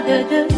da da da.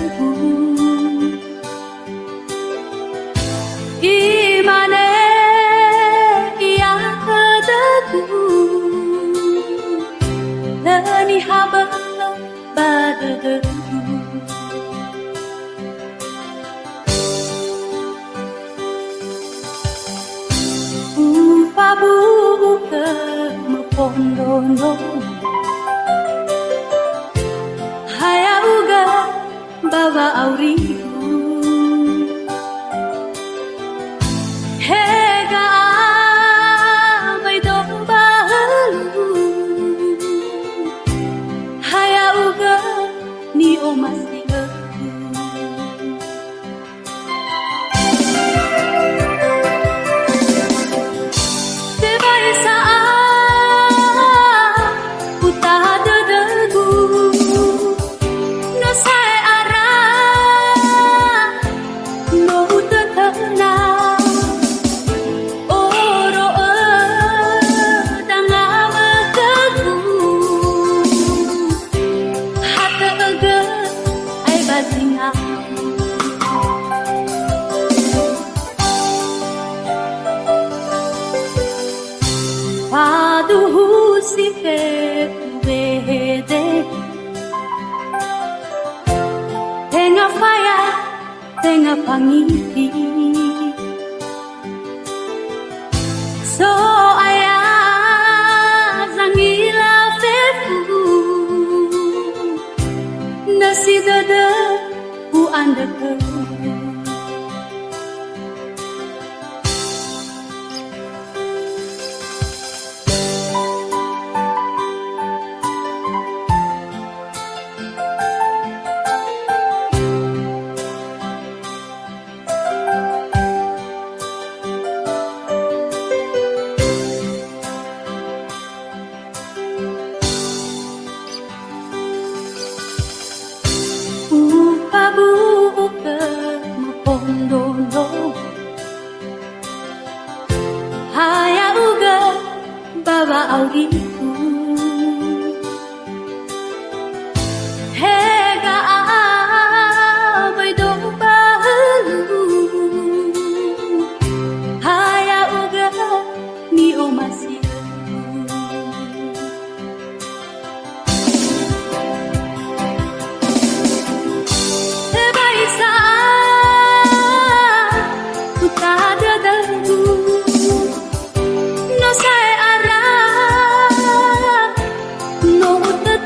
wonderful.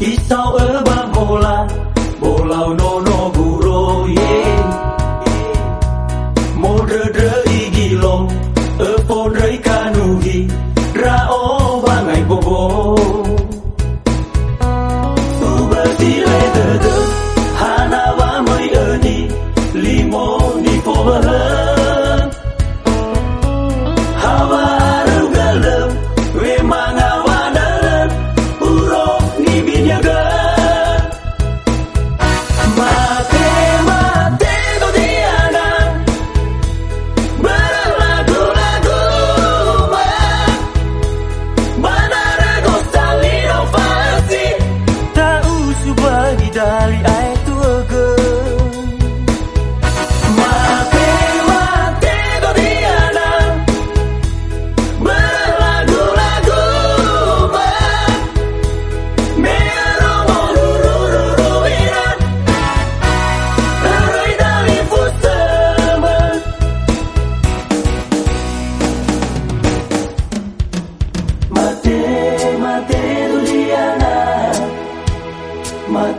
Itau e ba bola Bolau no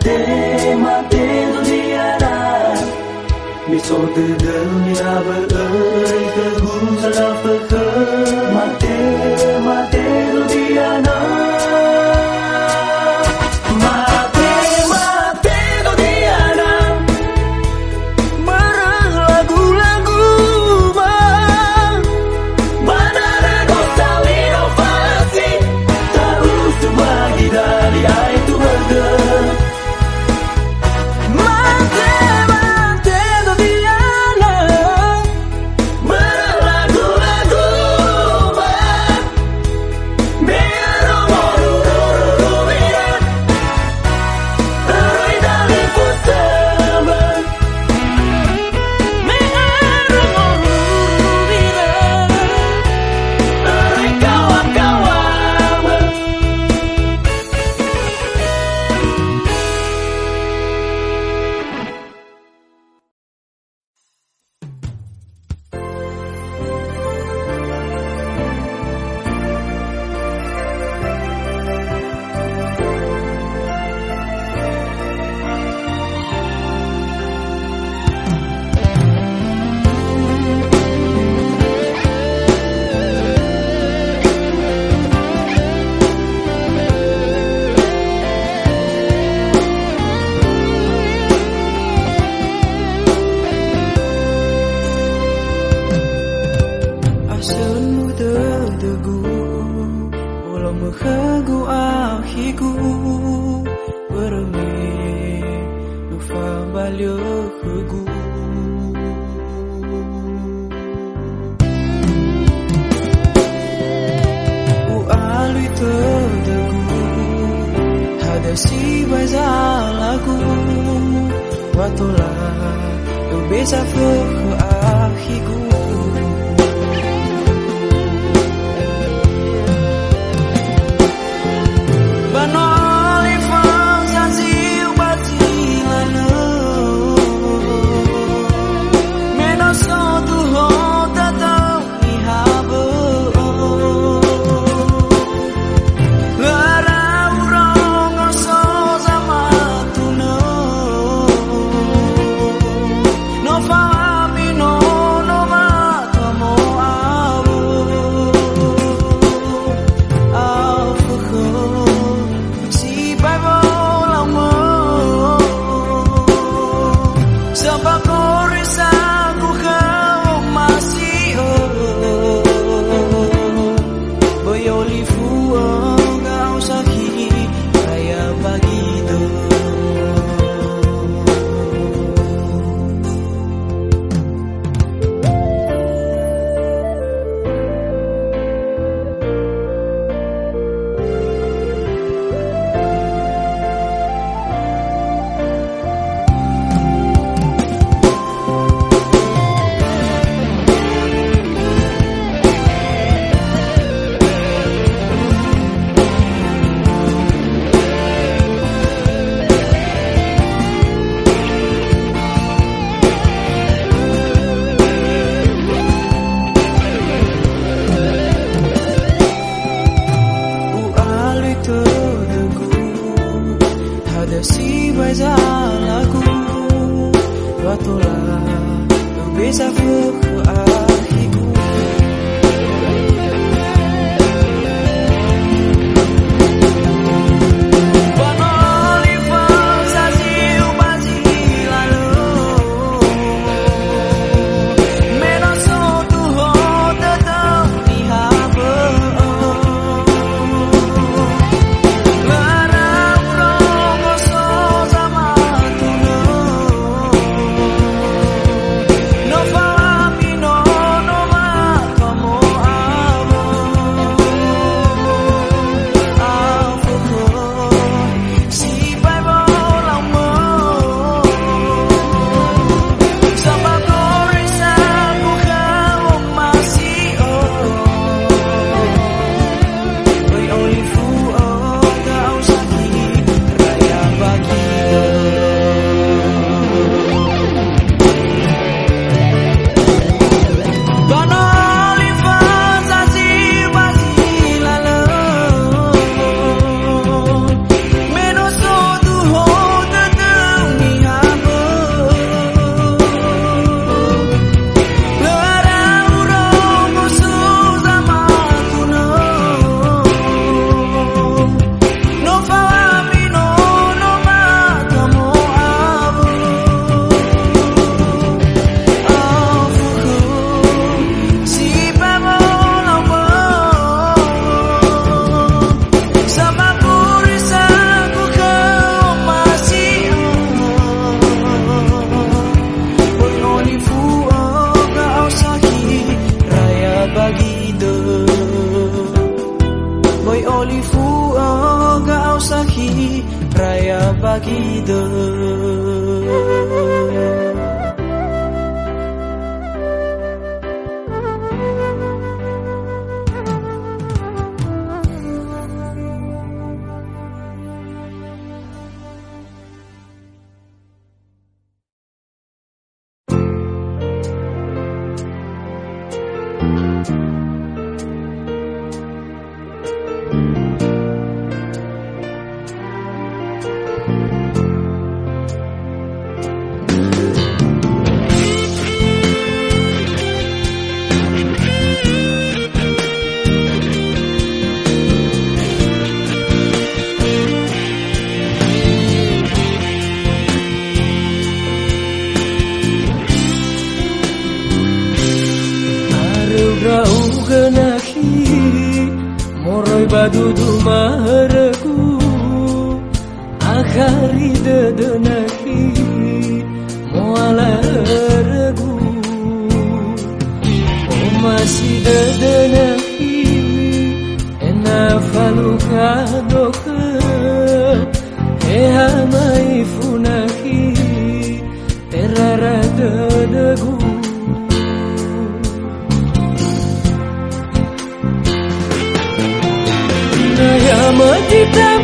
Mate, mate duniara Besok terdengar bererti la dan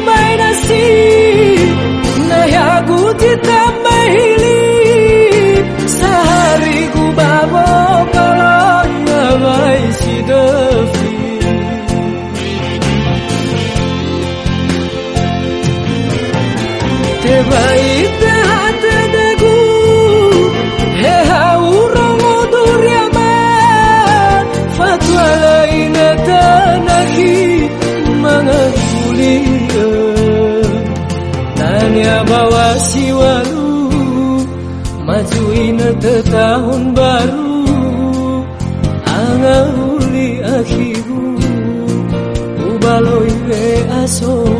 might I see? Tahun baru Anga uli akhiru Ubaloi be aso.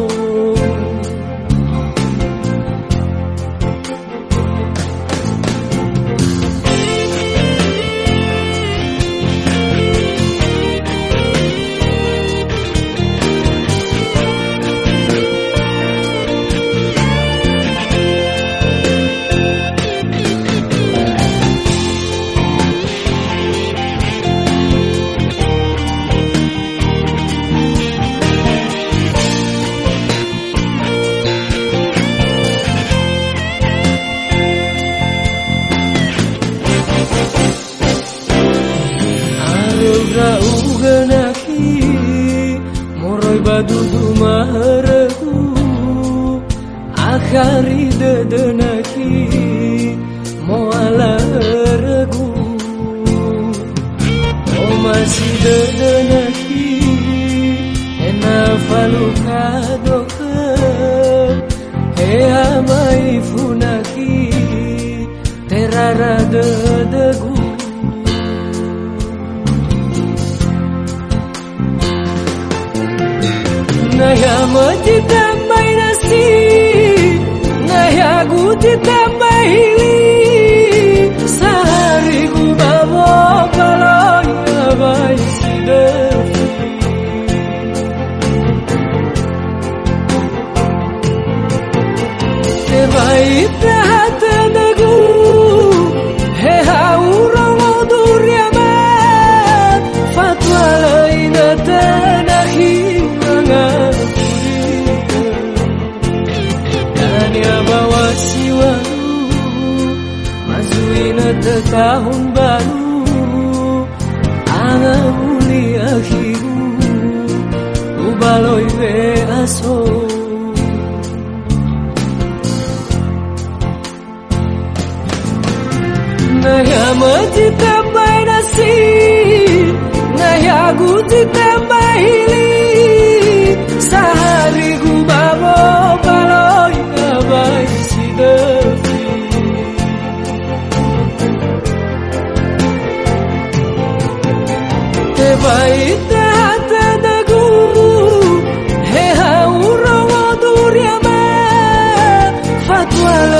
carro 断了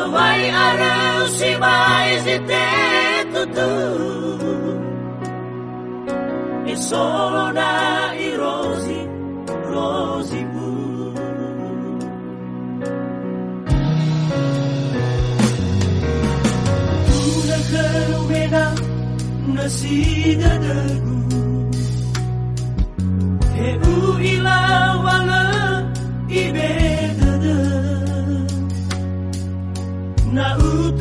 Lumay araw si maizite tutu. E solo na i rosi, rosi bu. Nasida dagu E u ilah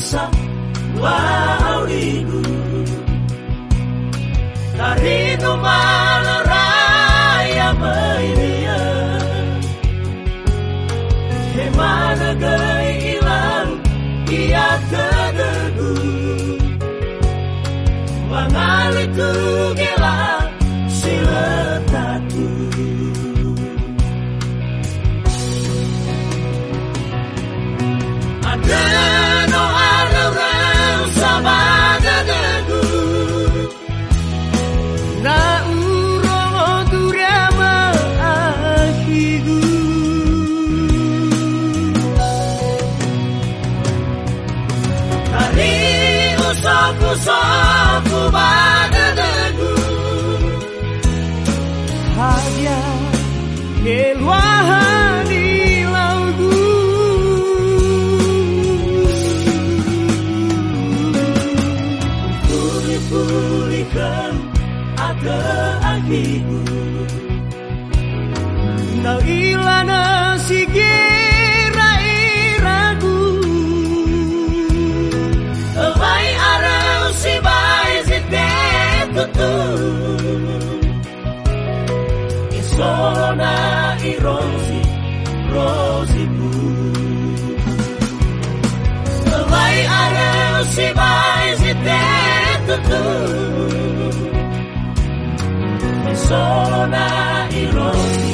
kabisa wa ulimwengu karibu tá pulihkan ate akiku Nau ilana sigira iragu Elai arau si bai zite tutu. Isona ironsi rosibu Elai arau si bai solo na ironi.